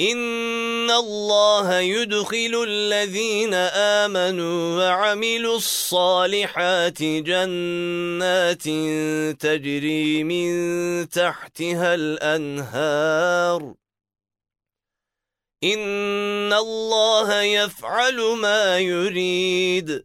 إن الله يدخل الذين آمنوا وعملوا الصالحات جنات تجري من تحتها الأنهار إن الله يفعل ما يريد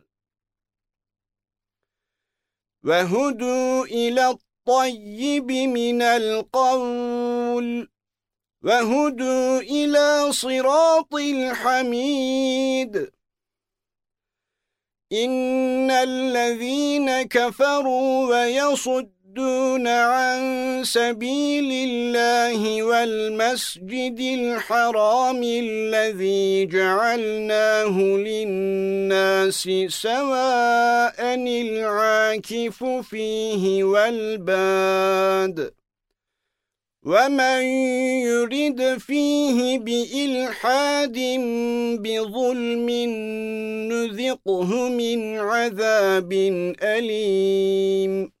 وَهُدُوا إِلَى الطَّيِّبِ مِنَ الْقَوْلِ وَهُدُوا إِلَى صِرَاطِ الْحَمِيدِ. إِنَّ الَّذِينَ كَفَرُوا وَيَصُدُّونَ يصدون عن سبيل الله والمسجد الحرام الذي جعلناه للناس سواء العاكف فيه والباد. وَمَن يُرِدْ فِيهِ بِإِلْحَادٍ بِظُلْمٍ نُذِقْهُ مِنْ عَذَابٍ أَلِيمٍ.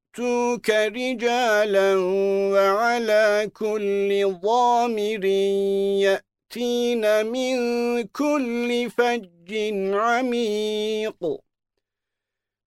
يأتوك رجالا وعلى كل ضامر يأتين من كل فج عميق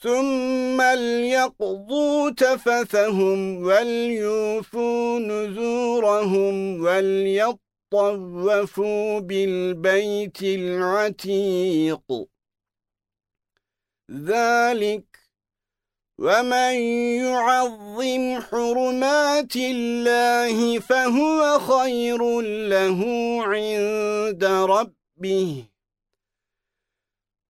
ثُمَّ لْيَقْضُوا تَفَثَهُمْ وَلْيُوفُوا نُذُورَهُمْ وَلْيَطَّوَّفُوا بِالْبَيْتِ الْعَتِيقِ ذَلِكَ وَمَن يُعَظِّمْ حُرُمَاتِ اللَّهِ فَهُوَ خَيْرٌ لَّهُ عِندَ رَبِّهِ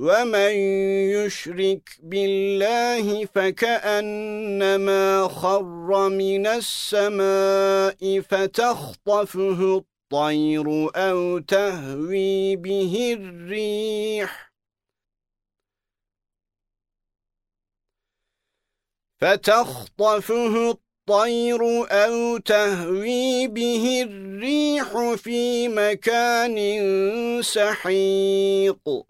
وَمَن يُشْرِكْ بِاللَّهِ فَكَأَنَّمَا خَرَّ مِنَ السَّمَاءِ فَتَخْطَفُهُ الطَّيْرُ أَوْ تَهْوِي بِهِ الرِّيحُ فَتَخْطَفُهُ الطَّيْرُ أَوْ تَهْوِي بِهِ الرِّيحُ فِي مَكَانٍ سَحِيقٍ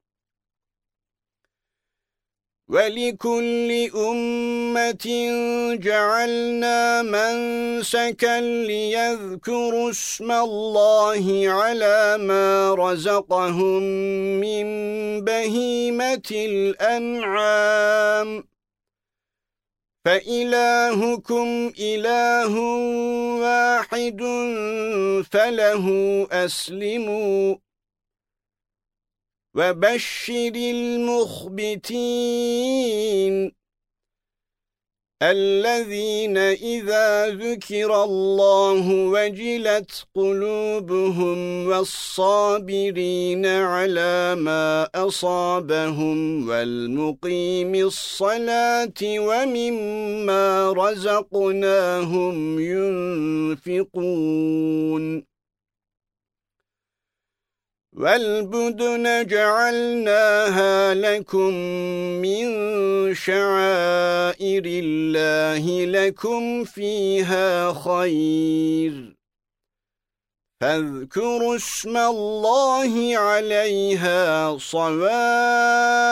وَلِكُلِّ أُمَّةٍ جَعَلْنَا مَنسَكًا لِيَذْكُرُوا اسْمَ اللَّهِ عَلَى مَا رَزَقَهُم مِّن بَهِيمَةِ الْأَنْعَامِ. فَإِلَٰهُكُمْ إِلَٰهٌ وَاحِدٌ فَلَهُ أَسْلِمُوا. وَبَشِّرِ الْمُخْبِتِينَ الَّذِينَ إِذَا ذُكِرَ اللَّهُ وَجِلَتْ قُلُوبُهُمْ وَالصَّابِرِينَ عَلَى مَا أَصَابَهُمْ وَالْمُقِيمِ الصَّلَاةِ وَمِمَّا رَزَقْنَاهُمْ يُنْفِقُونَ وَالْبُدْنَ جَعَلْنَاهَا لَكُمْ مِنْ شَعَائِرِ اللَّهِ لَكُمْ فِيهَا خَيْرٌ. فَاذْكُرُوا اسْمَ اللَّهِ عَلَيْهَا صَوَافَّ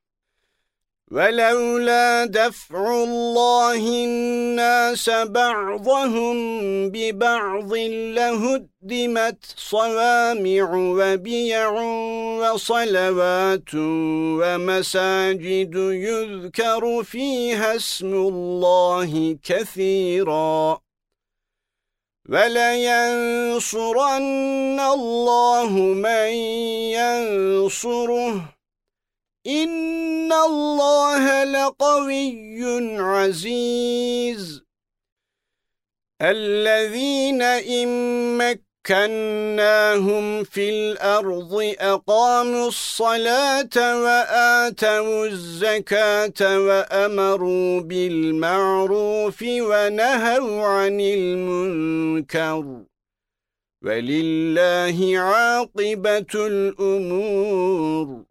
وَلَوْلَا دَفْعُ اللَّهِ النَّاسَ بَعْضَهُمْ بِبَعْضٍ لَهُدِّمَتْ صَوَامِعُ وَبِيَعٌ وَصَلَوَاتٌ وَمَسَاجِدُ يُذْكَرُ فِيهَا اسْمُ اللَّهِ كَثِيرًا. وَلَيَنصُرَنَّ اللَّهُ مَن يَنصُرُهُ. إِنَّ اللَّهَ لَقَوِيٌّ عَزِيزٌ. الَّذِينَ إِن مَّكَّنَّاهُمْ فِي الْأَرْضِ أَقَامُوا الصَّلَاةَ وَآتَوُا الزَّكَاةَ وَأَمَرُوا بِالْمَعْرُوفِ وَنَهَوْا عَنِ الْمُنكَرِ. وَلِلَّهِ عَاقِبَةُ الْأُمُورِ.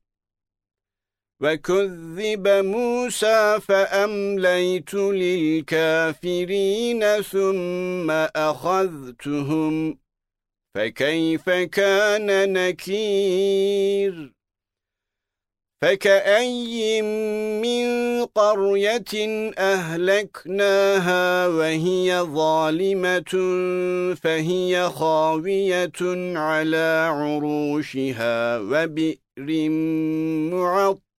وَكُذِّبَ مُوسَى فَأَمْلَيْتُ لِلْكَافِرِينَ ثُمَّ أَخَذْتُهُمْ فَكَيْفَ كَانَ نَكِيرٌ؟ فَكَأَيٍّ مِّن قَرْيَةٍ أَهْلَكْنَاهَا وَهِيَ ظَالِمَةٌ فَهِيَ خَاوِيَةٌ عَلَى عُرُوشِهَا وَبِئْرٍ مُّعَطَّلَةٍ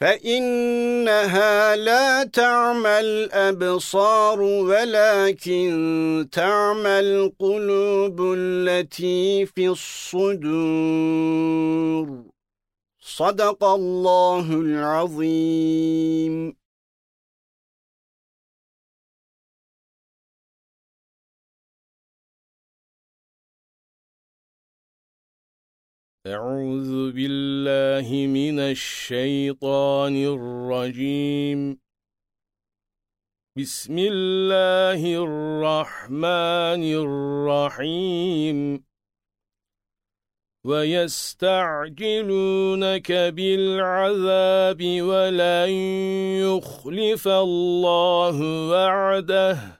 فَإِنَّهَا لَا تَعْمَى الْأَبْصَارُ وَلَكِنْ تَعْمَى الْقُلُوبُ الَّتِي فِي الصُّدُورِ. صَدَقَ اللَّهُ الْعَظِيمُ. أعوذ بالله من الشيطان الرجيم. بسم الله الرحمن الرحيم. ويستعجلونك بالعذاب ولن يخلف الله وعده.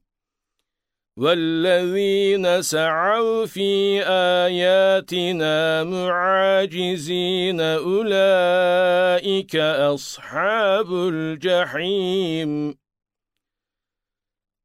وَالَّذِينَ سَعَوْا فِي آيَاتِنَا مُعَاجِزِينَ أُولَئِكَ أَصْحَابُ الْجَحِيمِ.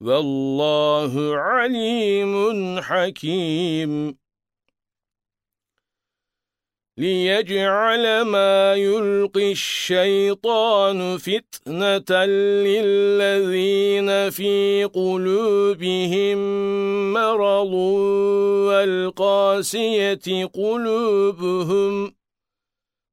والله عليم حكيم. ليجعل ما يلقي الشيطان فتنة للذين في قلوبهم مرض والقاسية قلوبهم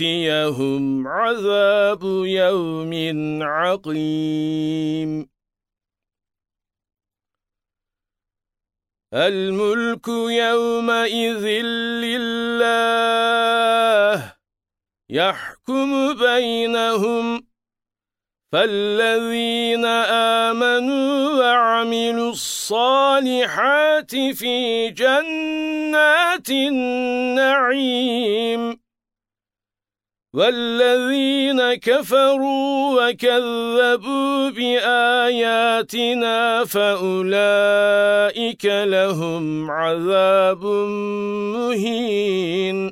يَأْتِيَهُمْ عَذَابُ يَوْمٍ عَقِيمٍ. الْمُلْكُ يَوْمَئِذٍ لِلَّهِ يَحْكُمُ بَيْنَهُمْ فَالَّذِينَ آمَنُوا وَعَمِلُوا الصَّالِحَاتِ فِي جَنَّاتِ النَّعِيمِ. وَالَّذِينَ كَفَرُوا وَكَذَّبُوا بِآيَاتِنَا فَأُولَئِكَ لَهُمْ عَذَابٌ مُهِينٌ.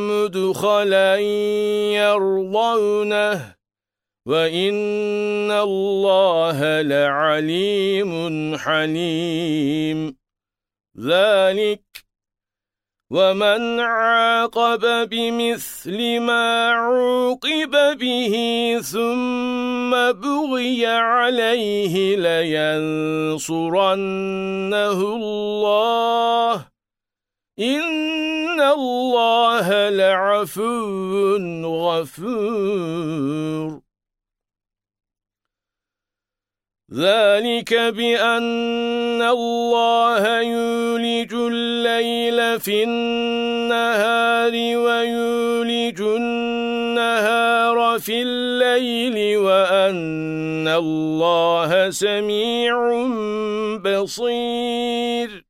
مُدْخَلًا يَرْضَوْنَهُ وَإِنَّ اللَّهَ لَعَلِيمٌ حَلِيمٌ. ذَلِكَ وَمَنْ عَاقَبَ بِمِثْلِ مَا عُوقِبَ بِهِ ثُمَّ بُغِيَ عَلَيْهِ لَيَنصُرَنَّهُ اللَّهُ. إِنَّ اللَّهَ لَعَفُوٌّ غَفُورٌ. ذَلِكَ بِأَنَّ اللَّهَ يُولِجُ اللَّيْلَ فِي النَّهَارِ وَيُولِجُ النَّهَارَ فِي اللَّيْلِ وَأَنَّ اللَّهَ سَمِيعٌ بَصِيرٌ.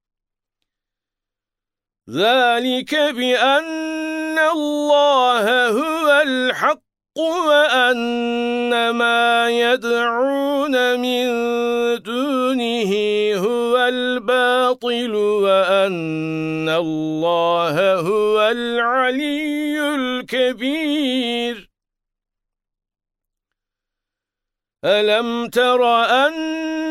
ذَلِكَ بِأَنَّ اللَّهَ هُوَ الْحَقُّ وَأَنَّ مَا يَدْعُونَ مِن دُونِهِ هُوَ الْبَاطِلُ وَأَنَّ اللَّهَ هُوَ الْعَلِيُّ الْكَبِيرُ. أَلَمْ تَرَ أَنَّ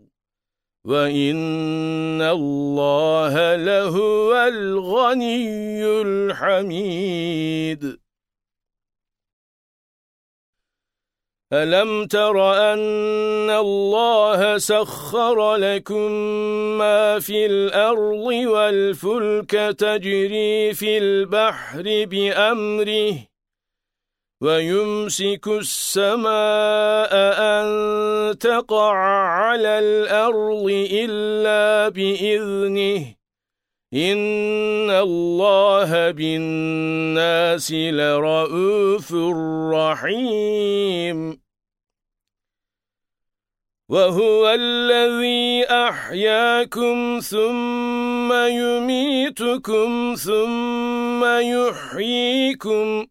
وَإِنَّ اللَّهَ لَهُوَ الْغَنِيُّ الْحَمِيدُ. أَلَمْ تَرَ أَنَّ اللَّهَ سَخَّرَ لَكُم مَّا فِي الْأَرْضِ وَالْفُلْكَ تَجْرِي فِي الْبَحْرِ بِأَمْرِهِ وَيُمْسِكُ السَّمَاءَ أَن تَقَعَ عَلَى الْأَرْضِ إِلَّا بِإِذْنِهِ. إِنَّ اللَّهَ بِالنَّاسِ لَرَءُوفٌ رَحِيمٌ. وَهُوَ الَّذِي أَحْيَاكُمْ ثُمَّ يُمِيتُكُمْ ثُمَّ يُحْيِيكُمْ.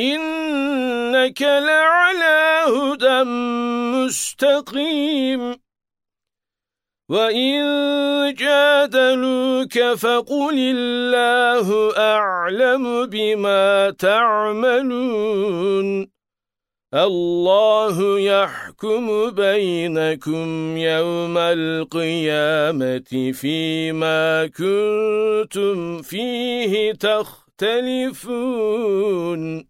إِنَّكَ لَعَلَى هُدًى مُسْتَقِيمٍ. وَإِن جَادَلُوكَ فَقُلِ اللَّهُ أَعْلَمُ بِمَا تَعْمَلُونَ. اللَّهُ يَحْكُمُ بَيْنَكُمْ يَوْمَ الْقِيَامَةِ فِيمَا كُنتُمْ فِيهِ تَخْتَلِفُونَ.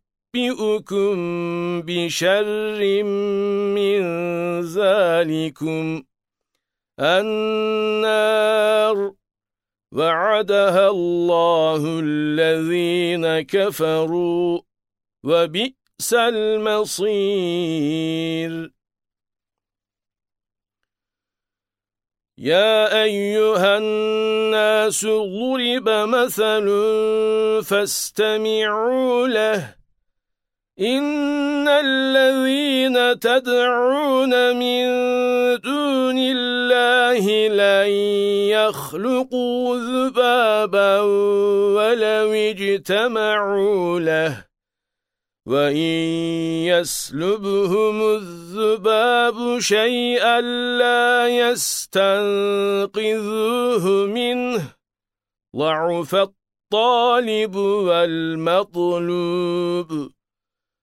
أُنَبِّئُكُم بِشَرٍّ مِّن ذَلِكُمْ النَّارُ وَعَدَهَا اللَّهُ الَّذِينَ كَفَرُوا وَبِئْسَ الْمَصِيرُ يَا أَيُّهَا النَّاسُ ضُرِبَ مَثَلٌ فَاسْتَمِعُوا لَهُ إِنَّ الَّذِينَ تَدْعُونَ مِن دُونِ اللَّهِ لَن يَخْلُقُوا ذُبَابًا وَلَوِ اجْتَمَعُوا لَهُ وَإِن يَسْلُبْهُمُ الذُّبَابُ شَيْئًا لَّا يَسْتَنقِذُوهُ مِنْهُ ضَعُفَ الطَّالِبُ وَالْمَطْلُوبُ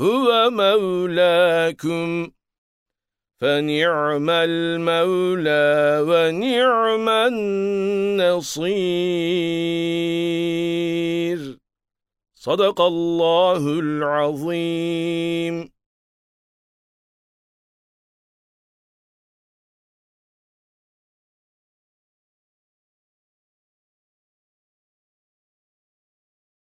هو مولاكم. فنعم المولى ونعم النصير. صدق الله العظيم.